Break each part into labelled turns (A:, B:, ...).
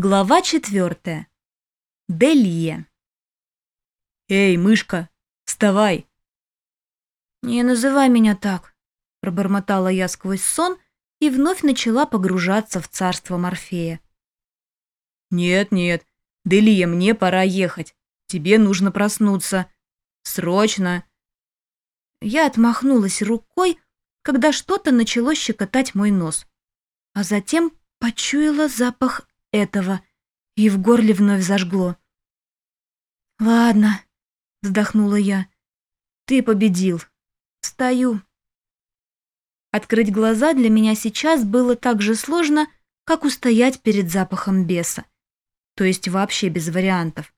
A: Глава четвертая. Делия.
B: «Эй, мышка, вставай!»
A: «Не называй меня так», — пробормотала я сквозь сон и вновь начала погружаться в царство Морфея.
B: «Нет-нет, Делия, мне пора ехать. Тебе нужно проснуться. Срочно!»
A: Я отмахнулась рукой, когда что-то начало щекотать мой нос, а затем почуяла запах этого, и в горле вновь зажгло. «Ладно», — вздохнула я, — «ты победил. Встаю». Открыть глаза для меня сейчас было так же сложно, как устоять перед запахом беса. То есть вообще без вариантов.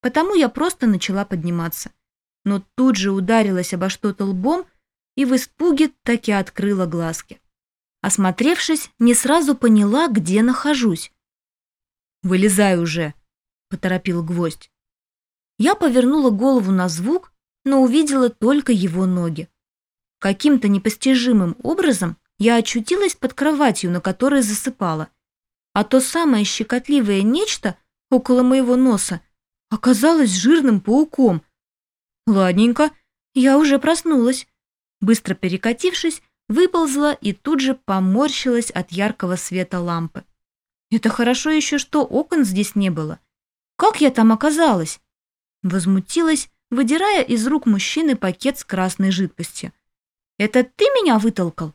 A: Потому я просто начала подниматься. Но тут же ударилась обо что-то лбом и в испуге таки открыла глазки. Осмотревшись, не сразу поняла, где нахожусь.
B: «Вылезай уже», — поторопил гвоздь.
A: Я повернула голову на звук, но увидела только его ноги. Каким-то непостижимым образом я очутилась под кроватью, на которой засыпала. А то самое щекотливое нечто около моего носа оказалось жирным пауком. Ладненько, я уже проснулась. Быстро перекатившись, выползла и тут же поморщилась от яркого света лампы. Это хорошо еще, что окон здесь не было. Как я там оказалась? Возмутилась, выдирая из рук мужчины пакет с красной жидкостью. Это ты меня вытолкал?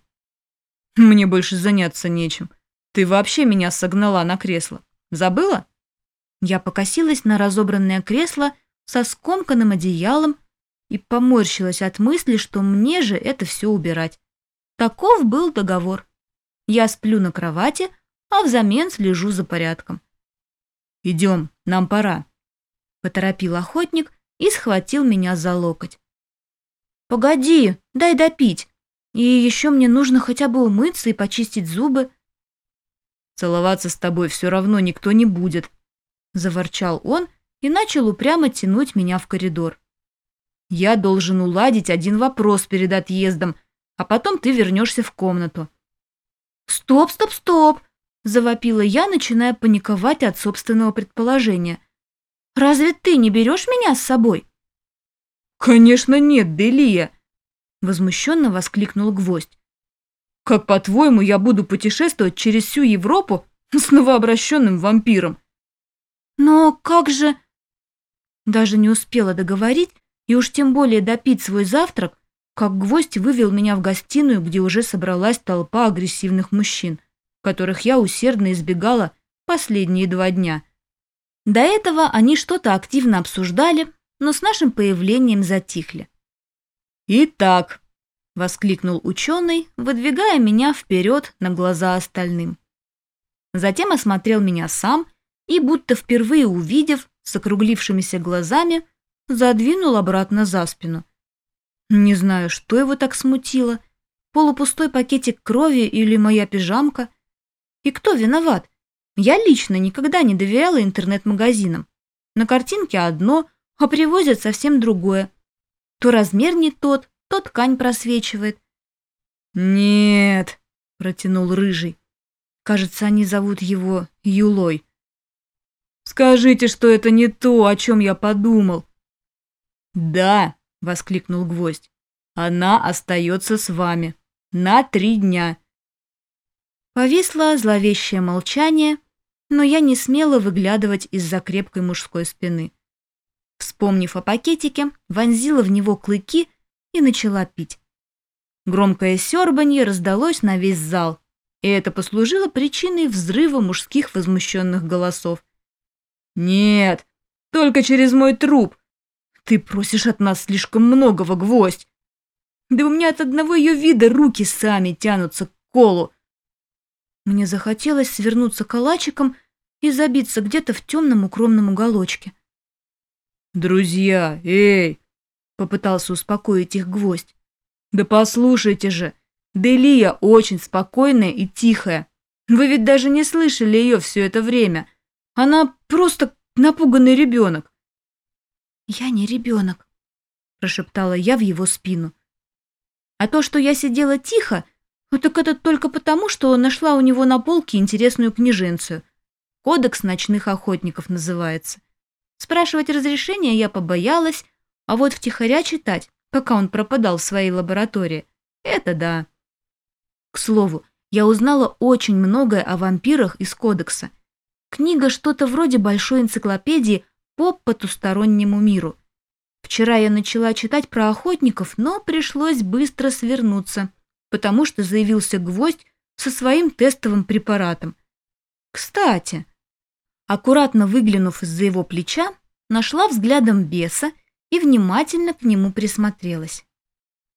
B: Мне больше заняться нечем. Ты вообще меня согнала на кресло. Забыла?
A: Я покосилась на разобранное кресло со скомканным одеялом и поморщилась от мысли, что мне же это все убирать. Таков был договор. Я сплю на кровати, а взамен слежу за порядком.
B: «Идем, нам пора», — поторопил
A: охотник и схватил меня за локоть. «Погоди, дай допить. И еще мне нужно хотя бы умыться и почистить зубы».
B: «Целоваться с тобой все равно никто не будет», — заворчал он и начал упрямо тянуть меня в коридор. «Я должен уладить один вопрос перед отъездом, а потом ты вернешься в комнату».
A: «Стоп, стоп, стоп!» Завопила я, начиная паниковать от собственного предположения. «Разве ты не берешь меня с собой?»
B: «Конечно нет, Делия!»
A: Возмущенно воскликнул гвоздь.
B: «Как, по-твоему, я буду путешествовать через всю Европу с новообращенным вампиром?»
A: «Но как же...» Даже не успела договорить и уж тем более допить свой завтрак, как гвоздь вывел меня в гостиную, где уже собралась толпа агрессивных мужчин которых я усердно избегала последние два дня. До этого они что-то активно обсуждали, но с нашим появлением затихли.
B: «Итак», — воскликнул
A: ученый, выдвигая меня вперед на глаза остальным. Затем осмотрел меня сам и, будто впервые увидев, с округлившимися глазами, задвинул обратно за спину. Не знаю, что его так смутило, полупустой пакетик крови или моя пижамка — и кто виноват? Я лично никогда не доверяла интернет-магазинам. На картинке одно, а привозят совсем другое. То размер не тот, то ткань просвечивает.
B: «Нет», — протянул Рыжий. Кажется, они зовут его Юлой. «Скажите, что это не то, о чем я подумал». «Да», — воскликнул Гвоздь, — «она остается с вами. На три дня.
A: Повисло зловещее молчание, но я не смела выглядывать из-за крепкой мужской спины. Вспомнив о пакетике, вонзила в него клыки и начала пить. Громкое сербанье раздалось на весь зал, и это послужило причиной взрыва мужских возмущенных голосов.
B: «Нет, только через мой труп. Ты просишь от нас слишком многого, гвоздь. Да у меня от одного ее вида руки сами тянутся к колу.
A: Мне захотелось свернуться калачиком и забиться где-то в темном укромном уголочке.
B: «Друзья, эй!» — попытался успокоить их гвоздь. «Да послушайте же, Делия очень спокойная и тихая. Вы ведь даже не слышали ее все это время. Она просто напуганный ребенок».
A: «Я не ребенок», — прошептала я в его спину. А то, что я сидела тихо, так это только потому, что нашла у него на полке интересную книженцию. Кодекс ночных охотников называется. Спрашивать разрешения я побоялась, а вот втихаря читать, пока он пропадал в своей лаборатории, это да. К слову, я узнала очень многое о вампирах из кодекса. Книга что-то вроде большой энциклопедии по потустороннему миру. Вчера я начала читать про охотников, но пришлось быстро свернуться, потому что заявился гвоздь со своим тестовым препаратом. Кстати, аккуратно выглянув из-за его плеча, нашла взглядом беса и внимательно к нему присмотрелась.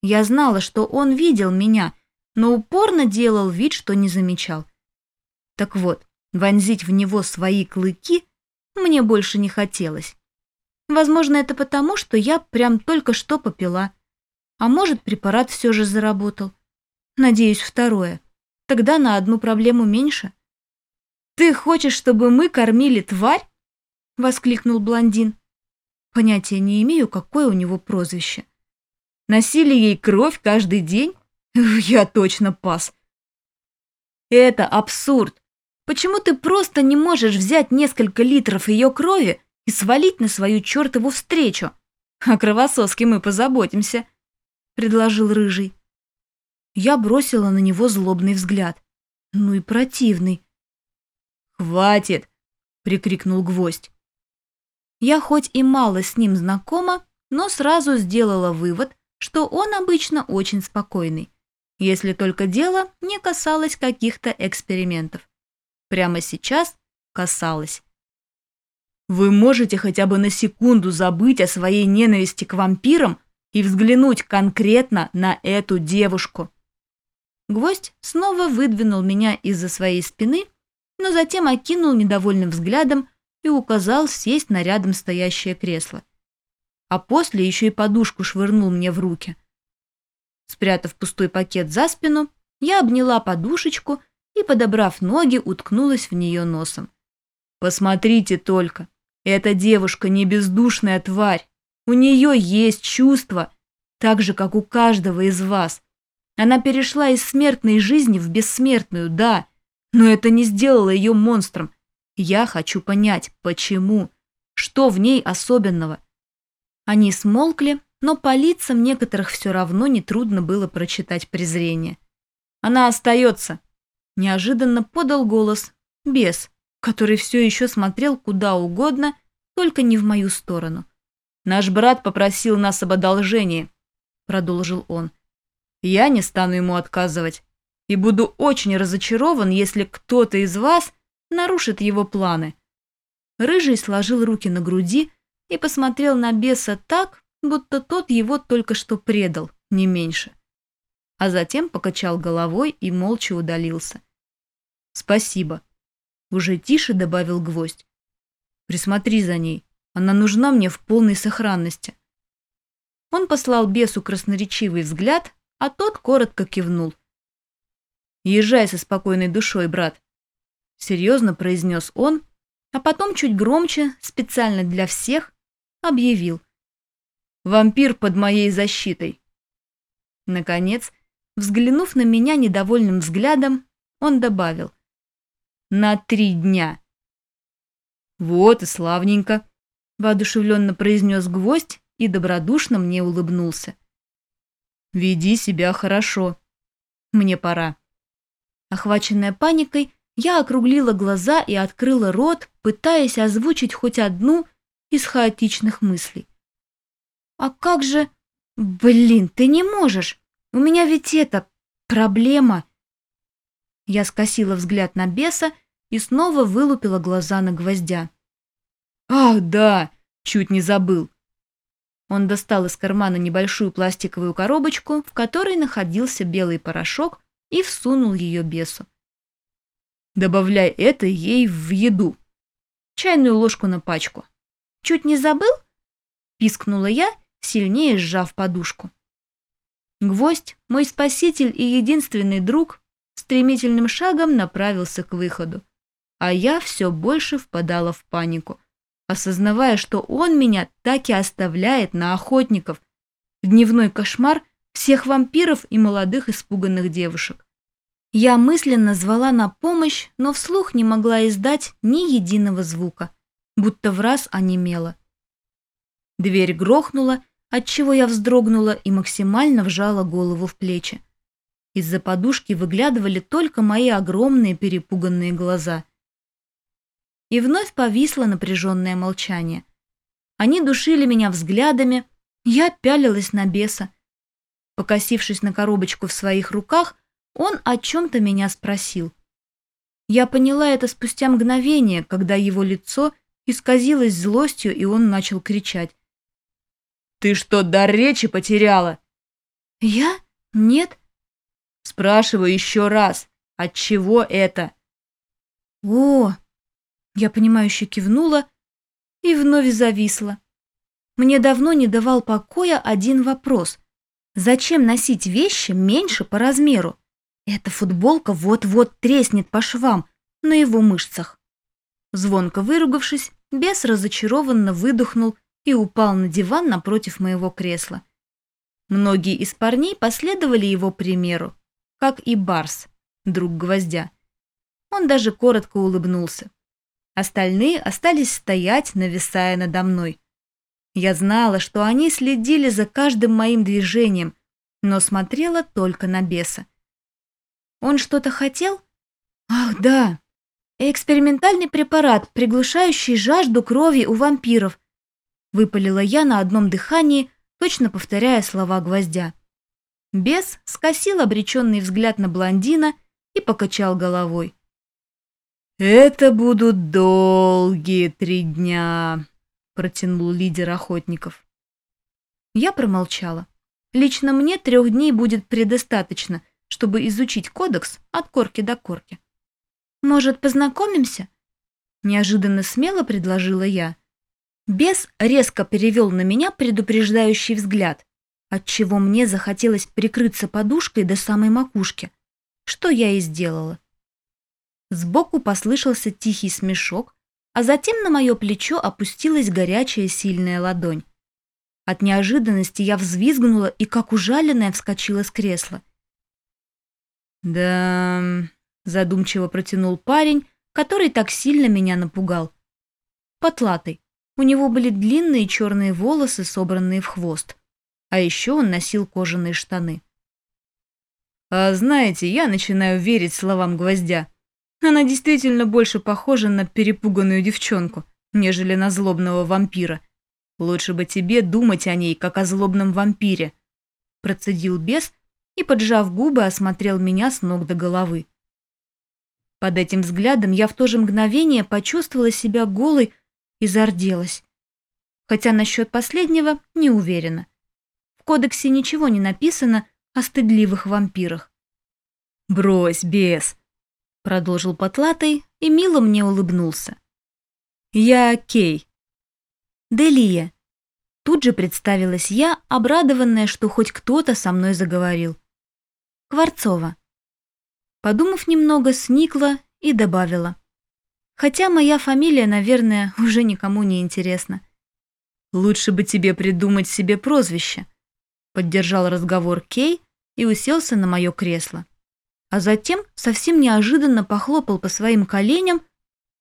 A: Я знала, что он видел меня, но упорно делал вид, что не замечал. Так вот, вонзить в него свои клыки мне больше не хотелось. Возможно, это потому, что я прям только что попила. А может, препарат все же заработал. Надеюсь, второе. Тогда на одну проблему меньше. «Ты хочешь, чтобы мы кормили тварь?» — воскликнул блондин. Понятия не имею, какое у него прозвище. Носили ей кровь каждый день? Я точно пас. Это абсурд. Почему ты просто не можешь взять несколько литров ее крови и свалить на свою чертову встречу? О кровососке мы позаботимся, предложил Рыжий. Я бросила на него злобный взгляд. Ну и противный. «Хватит!» — прикрикнул гвоздь. Я хоть и мало с ним знакома, но сразу сделала вывод, что он обычно очень спокойный если только дело не касалось каких-то экспериментов. Прямо сейчас касалось. Вы можете хотя бы на секунду забыть о своей ненависти к вампирам и взглянуть конкретно на эту девушку. Гвоздь снова выдвинул меня из-за своей спины, но затем окинул недовольным взглядом и указал сесть на рядом стоящее кресло. А после еще и подушку швырнул мне в руки. Спрятав пустой пакет за спину, я обняла подушечку и, подобрав ноги, уткнулась в нее носом. «Посмотрите только, эта девушка не бездушная тварь. У нее есть чувства, так же, как у каждого из вас. Она перешла из смертной жизни в бессмертную, да, но это не сделало ее монстром. Я хочу понять, почему, что в ней особенного». Они смолкли, но по лицам некоторых все равно нетрудно было прочитать презрение. «Она остается!» – неожиданно подал голос бес, который все еще смотрел куда угодно, только не в мою сторону. «Наш брат попросил нас об одолжении», – продолжил он. «Я не стану ему отказывать и буду очень разочарован, если кто-то из вас нарушит его планы». Рыжий сложил руки на груди и посмотрел на беса так, будто тот его только что предал, не меньше. А затем покачал головой и молча удалился. «Спасибо», — уже тише добавил гвоздь. «Присмотри за ней, она нужна мне в полной сохранности». Он послал бесу красноречивый взгляд, а тот коротко кивнул. «Езжай со спокойной душой, брат», — серьезно произнес он, а потом чуть громче, специально для всех, объявил — Вампир под моей защитой. Наконец, взглянув на меня недовольным взглядом, он добавил. На три дня. Вот и славненько, воодушевленно произнес гвоздь и добродушно мне улыбнулся. Веди себя хорошо. Мне пора. Охваченная паникой, я округлила глаза и открыла рот, пытаясь озвучить хоть одну из хаотичных мыслей. «А как же...» «Блин, ты не можешь! У меня ведь это... проблема!» Я скосила взгляд на беса и снова вылупила глаза на гвоздя. «Ах, да! Чуть не забыл!» Он достал из кармана небольшую пластиковую коробочку, в которой находился белый порошок, и всунул ее бесу. «Добавляй это ей в еду. Чайную ложку на пачку». «Чуть не забыл?» – пискнула я сильнее сжав подушку. Гвоздь, мой спаситель и единственный друг, стремительным шагом направился к выходу, а я все больше впадала в панику, осознавая, что он меня так и оставляет на охотников, дневной кошмар всех вампиров и молодых испуганных девушек. Я мысленно звала на помощь, но вслух не могла издать ни единого звука, будто в раз онемела. Дверь грохнула, отчего я вздрогнула и максимально вжала голову в плечи. Из-за подушки выглядывали только мои огромные перепуганные глаза. И вновь повисло напряженное молчание. Они душили меня взглядами, я пялилась на беса. Покосившись на коробочку в своих руках, он о чем-то меня спросил. Я поняла это спустя мгновение, когда его лицо исказилось злостью, и он начал кричать.
B: «Ты что, дар речи потеряла?»
A: «Я? Нет».
B: «Спрашиваю еще раз, от чего это?»
A: «О!» Я понимающе кивнула и вновь зависла. Мне давно не давал покоя один вопрос. Зачем носить вещи меньше по размеру? Эта футболка вот-вот треснет по швам на его мышцах. Звонко выругавшись, бес разочарованно выдохнул и упал на диван напротив моего кресла. Многие из парней последовали его примеру, как и Барс, друг гвоздя. Он даже коротко улыбнулся. Остальные остались стоять, нависая надо мной. Я знала, что они следили за каждым моим движением, но смотрела только на беса. Он что-то хотел? Ах, да. Экспериментальный препарат, приглушающий жажду крови у вампиров. Выпалила я на одном дыхании, точно повторяя слова гвоздя. Бес скосил обреченный взгляд на блондина и покачал головой.
B: «Это будут долгие три дня», — протянул лидер охотников.
A: Я промолчала. Лично мне трех дней будет предостаточно, чтобы изучить кодекс от корки до корки. «Может, познакомимся?» Неожиданно смело предложила я. Бес резко перевел на меня предупреждающий взгляд, отчего мне захотелось прикрыться подушкой до самой макушки, что я и сделала. Сбоку послышался тихий смешок, а затем на мое плечо опустилась горячая сильная ладонь. От неожиданности я взвизгнула и, как ужаленная, вскочила с кресла.
B: «Да...» — задумчиво протянул парень, который так сильно меня напугал.
A: Потлатый. У него были длинные черные волосы, собранные в хвост. А еще он носил кожаные штаны.
B: «А знаете, я начинаю верить словам гвоздя. Она действительно больше похожа на перепуганную девчонку, нежели на злобного вампира. Лучше бы тебе думать о ней, как о злобном вампире», — процедил бес, и, поджав губы, осмотрел меня с ног до головы.
A: Под этим взглядом я в то же мгновение почувствовала себя голой и зарделась. Хотя насчет последнего не уверена. В кодексе ничего не написано о стыдливых вампирах.
B: «Брось, бес!» — продолжил Потлатый и мило мне улыбнулся. «Я Кей».
A: «Делия». Тут же представилась я, обрадованная, что хоть кто-то со мной заговорил. Кварцова. Подумав немного, сникла и добавила. Хотя моя фамилия, наверное, уже никому не интересна.
B: «Лучше бы тебе придумать себе прозвище», — поддержал разговор Кей и уселся на мое кресло. А затем совсем неожиданно похлопал по своим коленям,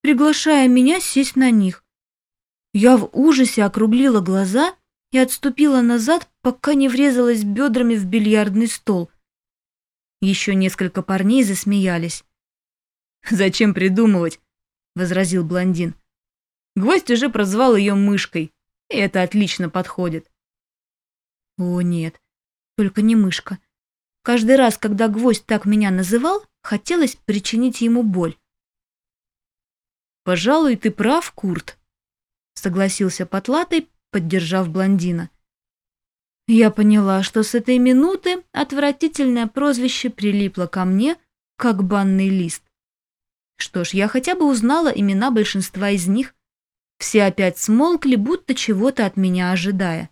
B: приглашая меня сесть на них. Я в ужасе округлила глаза и отступила назад, пока не врезалась бедрами в бильярдный стол — еще несколько парней засмеялись. «Зачем придумывать?» — возразил блондин. «Гвоздь уже прозвал ее мышкой, и это отлично подходит».
A: «О, нет, только не мышка. Каждый раз, когда гвоздь так меня называл, хотелось причинить ему боль».
B: «Пожалуй, ты прав, Курт», — согласился Потлатый, поддержав блондина.
A: Я поняла, что с этой минуты отвратительное прозвище прилипло ко мне, как банный лист. Что ж, я хотя бы узнала имена большинства из них. Все опять смолкли, будто чего-то от меня ожидая.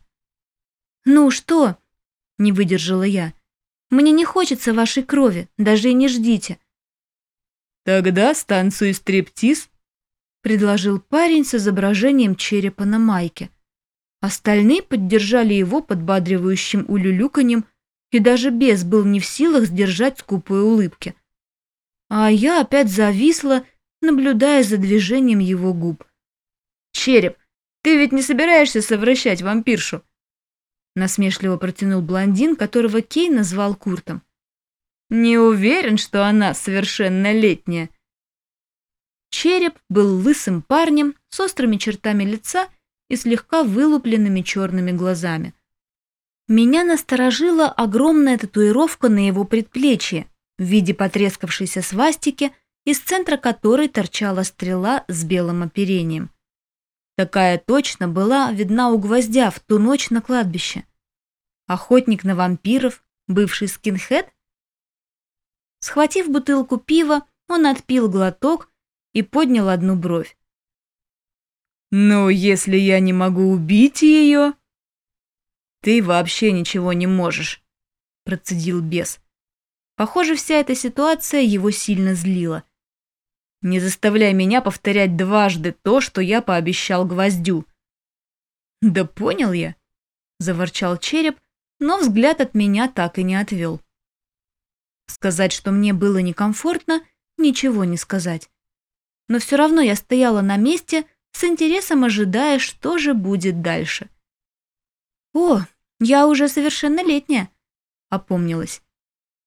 A: «Ну что?» — не выдержала я. «Мне не хочется вашей крови, даже и не ждите».
B: «Тогда станцию стриптиз», — предложил парень с изображением черепа на майке.
A: Остальные поддержали его подбадривающим улюлюканьем, и даже бес был не в силах сдержать скупые улыбки. А я опять зависла, наблюдая за движением его губ.
B: «Череп, ты ведь не собираешься совращать вампиршу?» Насмешливо протянул блондин, которого Кей назвал Куртом. «Не уверен, что она совершеннолетняя».
A: Череп был лысым парнем с острыми чертами лица и слегка вылупленными черными глазами. Меня насторожила огромная татуировка на его предплечье в виде потрескавшейся свастики, из центра которой торчала стрела с белым оперением. Такая точно была видна у гвоздя в ту ночь на кладбище. Охотник на вампиров, бывший скинхед? Схватив бутылку пива, он отпил глоток и поднял одну бровь.
B: «Ну, если я не могу убить ее...» «Ты вообще ничего не можешь», — процедил бес.
A: Похоже, вся эта ситуация его сильно злила.
B: Не заставляй меня повторять дважды то, что я пообещал гвоздю.
A: Да понял я, заворчал череп, но взгляд от меня так и не отвел. Сказать, что мне было некомфортно, ничего не сказать. Но все равно я стояла на месте, с интересом ожидая, что же будет дальше. «О, я уже совершеннолетняя», — опомнилась.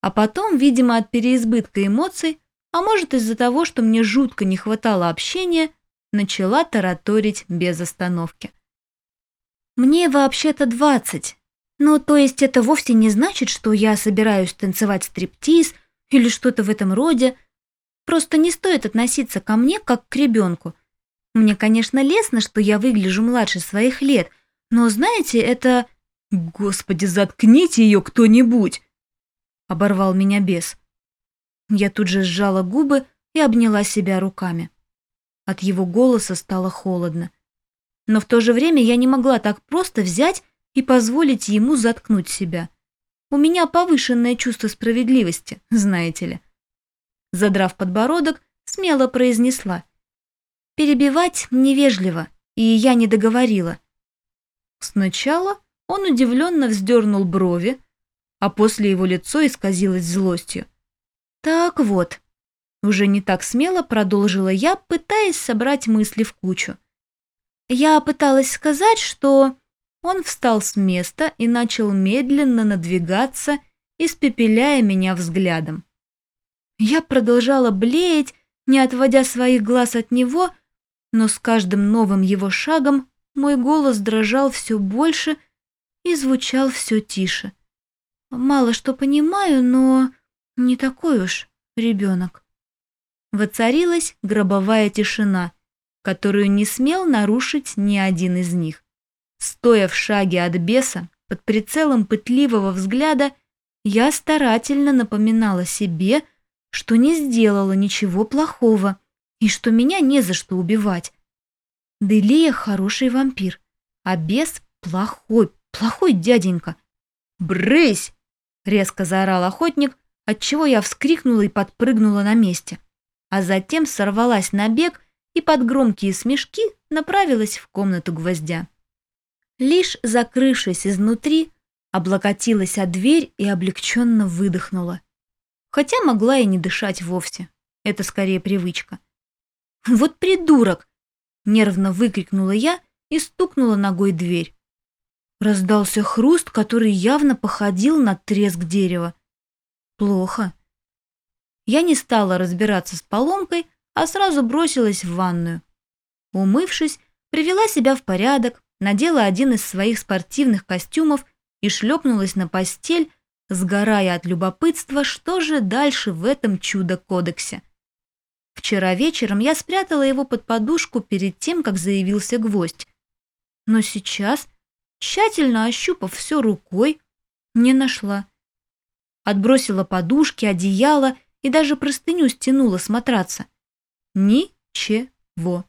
A: А потом, видимо, от переизбытка эмоций, а может из-за того, что мне жутко не хватало общения, начала тараторить без остановки. Мне вообще-то двадцать. Ну, то есть это вовсе не значит, что я собираюсь танцевать стриптиз или что-то в этом роде. Просто не стоит относиться ко мне как к ребенку. Мне, конечно, лестно, что я выгляжу младше своих лет, но, знаете, это...
B: Господи, заткните ее кто-нибудь! Оборвал меня бес.
A: Я тут же сжала губы и обняла себя руками. От его голоса стало холодно. Но в то же время я не могла так просто взять и позволить ему заткнуть себя. У меня повышенное чувство справедливости, знаете ли. Задрав подбородок, смело произнесла. Перебивать невежливо, и я не договорила. Сначала он удивленно вздернул брови, а после его лицо исказилось злостью. «Так вот», — уже не так смело продолжила я, пытаясь собрать мысли в кучу. Я пыталась сказать, что... Он встал с места и начал медленно надвигаться, испепеляя меня взглядом. Я продолжала блеять, не отводя своих глаз от него, но с каждым новым его шагом мой голос дрожал все больше и звучал все тише. Мало что понимаю, но не такой уж ребенок. Воцарилась гробовая тишина, которую не смел нарушить ни один из них. Стоя в шаге от беса, под прицелом пытливого взгляда, я старательно напоминала себе, что не сделала ничего плохого и что меня не за что убивать. Делия хороший вампир, а бес плохой, плохой дяденька. «Брысь!» — резко заорал охотник, отчего я вскрикнула и подпрыгнула на месте, а затем сорвалась на бег и под громкие смешки направилась в комнату гвоздя. Лишь закрывшись изнутри, облокотилась о дверь и облегченно выдохнула. Хотя могла и не дышать вовсе, это скорее привычка. «Вот придурок!» — нервно выкрикнула я и стукнула ногой дверь. Раздался хруст, который явно походил на треск дерева. Плохо. Я не стала разбираться с поломкой, а сразу бросилась в ванную. Умывшись, привела себя в порядок, надела один из своих спортивных костюмов и шлепнулась на постель, сгорая от любопытства, что же дальше в этом чудо-кодексе. Вчера вечером я спрятала его под подушку перед тем, как заявился гвоздь. Но сейчас, тщательно ощупав все рукой, не нашла. Отбросила подушки, одеяло и даже простыню стянула с матраца. Ничего.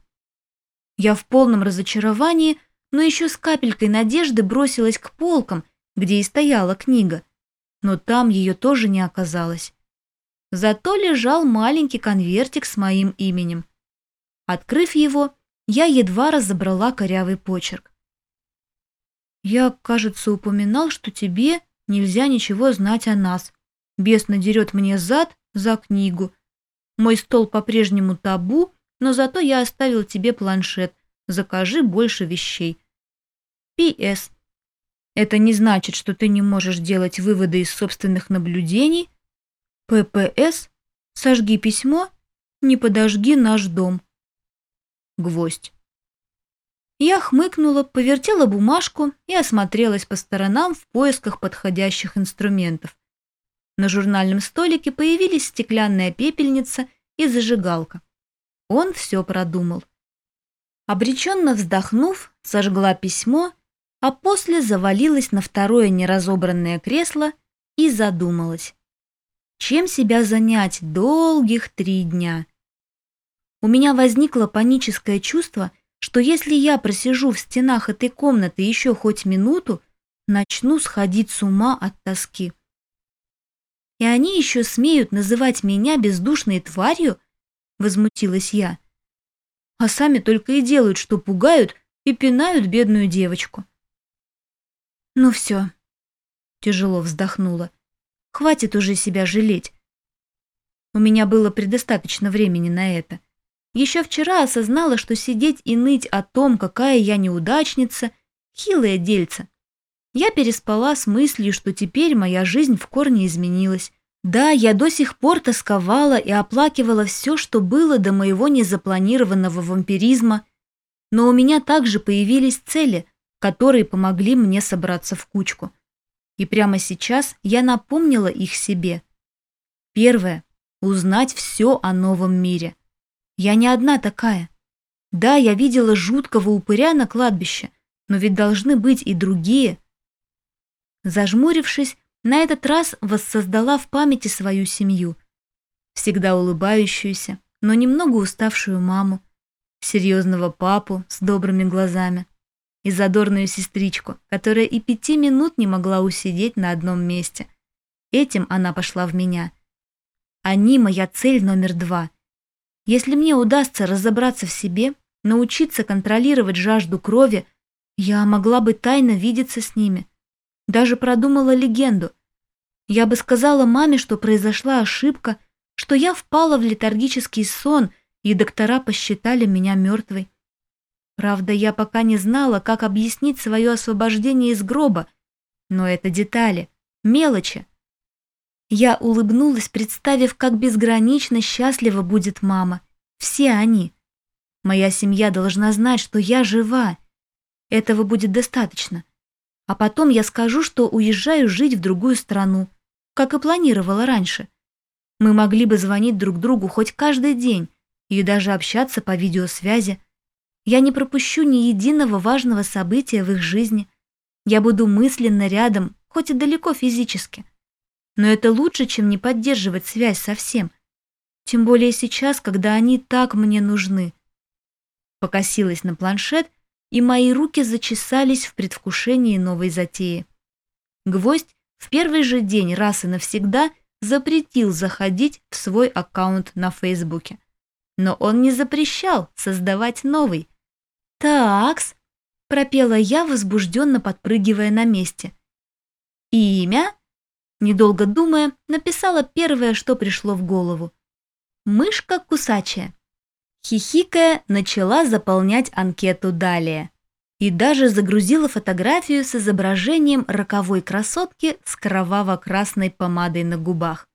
A: Я в полном разочаровании, но еще с капелькой надежды бросилась к полкам, где и стояла книга. Но там ее тоже не оказалось. Зато лежал маленький конвертик с моим именем. Открыв его, я едва разобрала корявый почерк. «Я, кажется, упоминал, что тебе Нельзя ничего знать о нас. Бес надерет мне зад за книгу. Мой стол по-прежнему табу, но зато я оставил тебе планшет. Закажи больше вещей. П.С. Это не значит, что ты не можешь делать выводы из собственных наблюдений. П.П.С. Сожги письмо, не подожги наш дом. Гвоздь. Я хмыкнула, повертела бумажку и осмотрелась по сторонам в поисках подходящих инструментов. На журнальном столике появились стеклянная пепельница и зажигалка. Он все продумал. Обреченно вздохнув, сожгла письмо, а после завалилась на второе неразобранное кресло и задумалась. Чем себя занять долгих три дня? У меня возникло паническое чувство, что если я просижу в стенах этой комнаты еще хоть минуту, начну сходить с ума от тоски. И они еще смеют называть меня бездушной тварью? Возмутилась я. А сами только и делают, что пугают и пинают бедную девочку. Ну все, тяжело вздохнула. Хватит уже себя жалеть. У меня было предостаточно времени на это. Еще вчера осознала, что сидеть и ныть о том, какая я неудачница, хилое дельце. Я переспала с мыслью, что теперь моя жизнь в корне изменилась. Да, я до сих пор тосковала и оплакивала все, что было до моего незапланированного вампиризма, но у меня также появились цели, которые помогли мне собраться в кучку. И прямо сейчас я напомнила их себе. Первое – узнать все о новом мире. Я не одна такая. Да, я видела жуткого упыря на кладбище, но ведь должны быть и другие – Зажмурившись, на этот раз воссоздала в памяти свою семью. Всегда улыбающуюся, но немного уставшую маму, серьезного папу с добрыми глазами и задорную сестричку, которая и пяти минут не могла усидеть на одном месте. Этим она пошла в меня. Они моя цель номер два. Если мне удастся разобраться в себе, научиться контролировать жажду крови, я могла бы тайно видеться с ними – даже продумала легенду. Я бы сказала маме, что произошла ошибка, что я впала в летаргический сон, и доктора посчитали меня мертвой. Правда, я пока не знала, как объяснить свое освобождение из гроба, но это детали, мелочи. Я улыбнулась, представив, как безгранично счастлива будет мама. Все они. Моя семья должна знать, что я жива. Этого будет достаточно. А потом я скажу, что уезжаю жить в другую страну, как и планировала раньше. Мы могли бы звонить друг другу хоть каждый день и даже общаться по видеосвязи. Я не пропущу ни единого важного события в их жизни. Я буду мысленно рядом, хоть и далеко физически. Но это лучше, чем не поддерживать связь совсем. Тем более сейчас, когда они так мне нужны. Покосилась на планшет и мои руки зачесались в предвкушении новой затеи. Гвоздь в первый же день раз и навсегда запретил заходить в свой аккаунт на Фейсбуке. Но он не запрещал создавать новый. «Такс», — пропела я, возбужденно подпрыгивая на месте. «Имя?» Недолго думая, написала первое, что пришло в голову. «Мышка кусачая». Хихикая, начала заполнять анкету далее. И даже загрузила фотографию с изображением роковой красотки с кроваво-красной помадой на губах.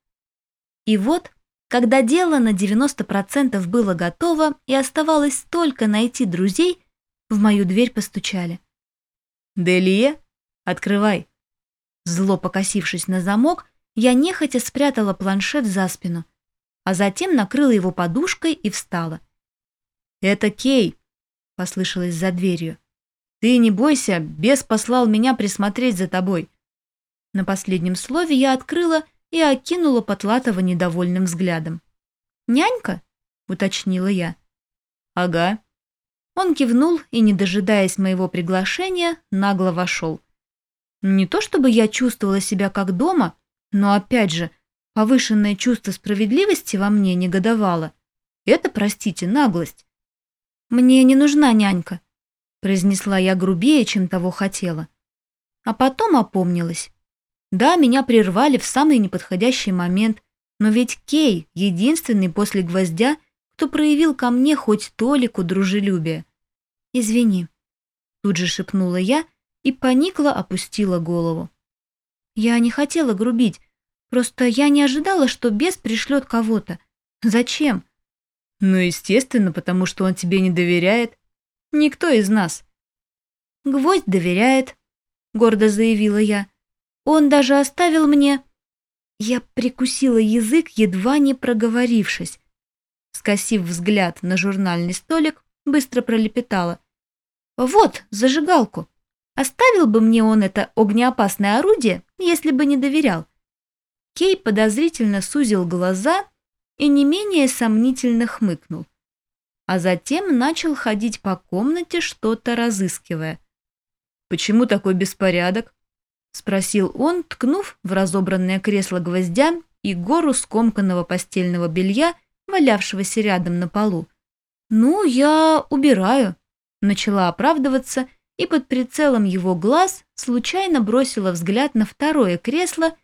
A: И вот, когда дело на 90% было готово и оставалось только найти друзей, в мою дверь постучали. «Делия, открывай!» Зло покосившись на замок, я нехотя спрятала планшет за спину, а затем накрыла его подушкой и встала. «Это Кей», — послышалось за дверью. «Ты не бойся, бес послал меня присмотреть за тобой». На последнем слове я открыла и окинула Потлатова недовольным взглядом. «Нянька?» — уточнила я. «Ага». Он кивнул и, не дожидаясь моего приглашения, нагло вошел. Не то чтобы я чувствовала себя как дома, но, опять же, повышенное чувство справедливости во мне негодовало. Это, простите, наглость. «Мне не нужна нянька», — произнесла я грубее, чем того хотела. А потом опомнилась. Да, меня прервали в самый неподходящий момент, Но ведь Кей — единственный после гвоздя, кто проявил ко мне хоть толику дружелюбия. «Извини», — тут же шепнула я и поникла, опустила голову. Я не хотела грубить, просто я не ожидала, что бес пришлет кого-то. Зачем?
B: Ну, естественно, потому что он тебе не доверяет. Никто из нас.
A: Гвоздь доверяет, гордо заявила я. Он даже оставил мне... Я прикусила язык, едва не проговорившись. Скосив взгляд на журнальный столик, быстро пролепетала. «Вот, зажигалку. Оставил бы мне он это огнеопасное орудие, если бы не доверял». Кей подозрительно сузил глаза и не менее сомнительно хмыкнул. А затем начал ходить по комнате, что-то разыскивая.
B: «Почему такой беспорядок?»
A: — спросил он, ткнув в разобранное кресло гвоздя и гору скомканного постельного белья, валявшегося рядом на полу. «Ну, я убираю», — начала оправдываться, и под прицелом его глаз случайно бросила взгляд на второе кресло,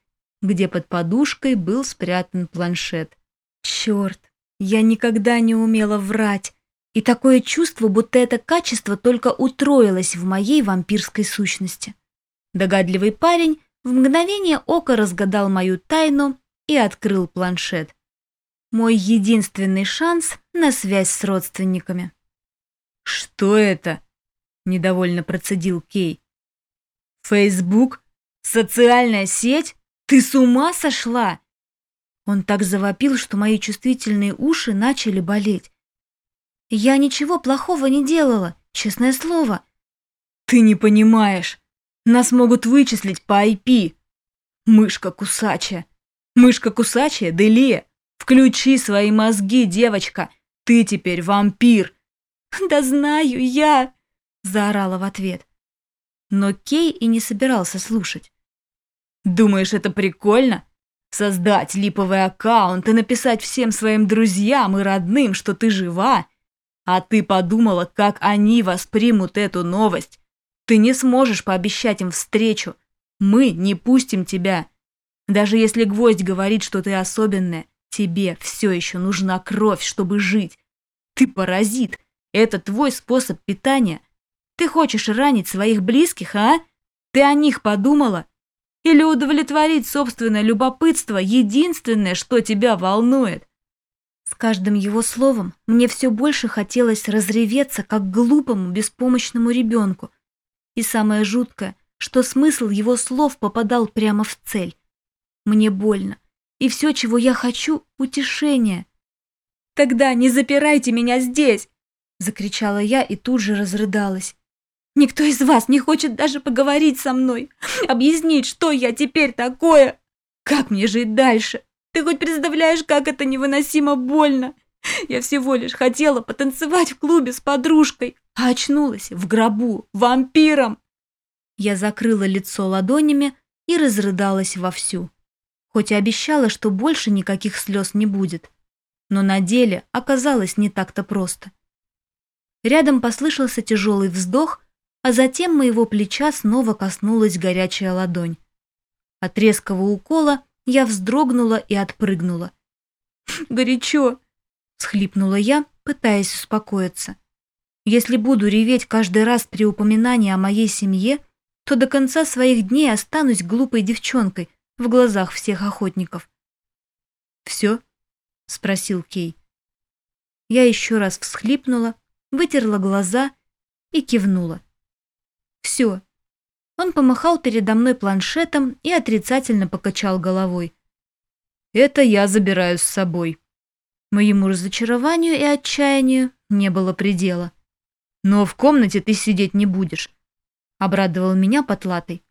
A: где под подушкой был спрятан планшет. Черт, я никогда не умела врать, и такое чувство, будто это качество только утроилось в моей вампирской сущности. Догадливый парень в мгновение ока разгадал мою тайну и открыл планшет. Мой единственный шанс на связь с родственниками.
B: «Что это?» — недовольно процедил Кей. «Фейсбук? Социальная сеть? Ты с ума сошла?»
A: Он так завопил, что мои чувствительные уши начали болеть. «Я ничего плохого не делала, честное слово».
B: «Ты не понимаешь. Нас могут вычислить по IP. Мышка кусачая. Мышка кусачая, Делия. Включи свои мозги, девочка. Ты теперь вампир.
A: Да знаю я, заорала в ответ. Но Кей и не собирался слушать.
B: Думаешь, это прикольно? Создать липовый аккаунт и написать всем своим друзьям и родным, что ты жива? А ты подумала, как они воспримут эту новость? Ты не сможешь пообещать им встречу. Мы не пустим тебя. Даже если гвоздь говорит, что ты особенная, тебе все еще нужна кровь, чтобы жить. Ты паразит. Это твой способ питания. Ты хочешь ранить своих близких, а? Ты о них подумала? Или удовлетворить собственное любопытство единственное, что тебя волнует?
A: С каждым его словом мне все больше хотелось разреветься, как глупому, беспомощному ребенку, и самое жуткое, что смысл его слов попадал прямо в цель. Мне больно. И все, чего я хочу, утешение. «Тогда не запирайте меня здесь!» Закричала я и тут же разрыдалась. «Никто из вас не хочет даже поговорить со мной, объяснить, что я теперь такое. Как мне жить дальше? Ты хоть представляешь, как это невыносимо больно? Я всего лишь хотела потанцевать в клубе с подружкой, а очнулась в гробу вампиром. Я закрыла лицо ладонями и разрыдалась вовсю. Хоть и обещала, что больше никаких слез не будет. Но на деле оказалось не так-то просто. Рядом послышался тяжелый вздох, а затем моего плеча снова коснулась горячая ладонь. От резкого укола я вздрогнула и отпрыгнула. «Горячо!» — схлипнула я, пытаясь успокоиться. Если буду реветь каждый раз при упоминании о моей семье, то до конца своих дней останусь глупой девчонкой в глазах всех охотников. «Все?» — спросил Кей. Я еще раз всхлипнула, вытерла глаза и кивнула. «Все». Он помахал передо мной планшетом и отрицательно покачал головой.
B: «Это я забираю с собой».
A: Моему разочарованию и отчаянию не было предела.
B: Но в комнате ты сидеть не будешь», — обрадовал меня потлатый.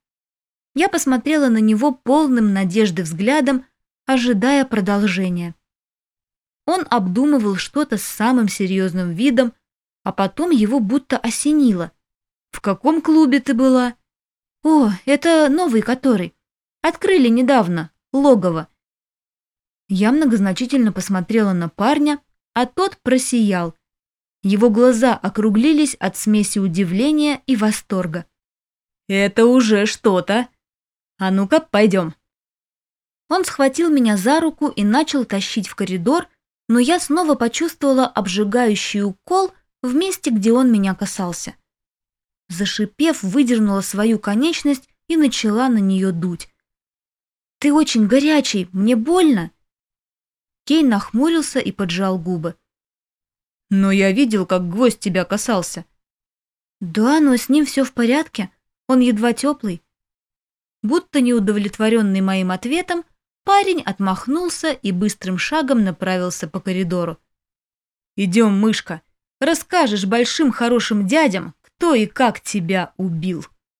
A: Я посмотрела на него полным надежды взглядом, ожидая продолжения. Он обдумывал что-то с самым серьезным видом, а потом его будто осенило. «В каком клубе ты была?» «О, это новый который. Открыли недавно, логово». Я многозначительно посмотрела на парня, а тот просиял. Его глаза округлились от смеси удивления и восторга.
B: «Это уже что-то. А ну-ка, пойдем».
A: Он схватил меня за руку и начал тащить в коридор, но я снова почувствовала обжигающий укол в месте, где он меня касался. Зашипев, выдернула свою конечность и начала на нее дуть. «Ты очень горячий, мне больно!» Кейн нахмурился и поджал губы.
B: «Но я видел, как гвоздь тебя касался».
A: «Да, но с ним все в порядке, он едва теплый». Будто неудовлетворенный моим ответом, парень отмахнулся и быстрым шагом направился по коридору.
B: «Идем, мышка, расскажешь большим хорошим дядям, кто и как тебя убил».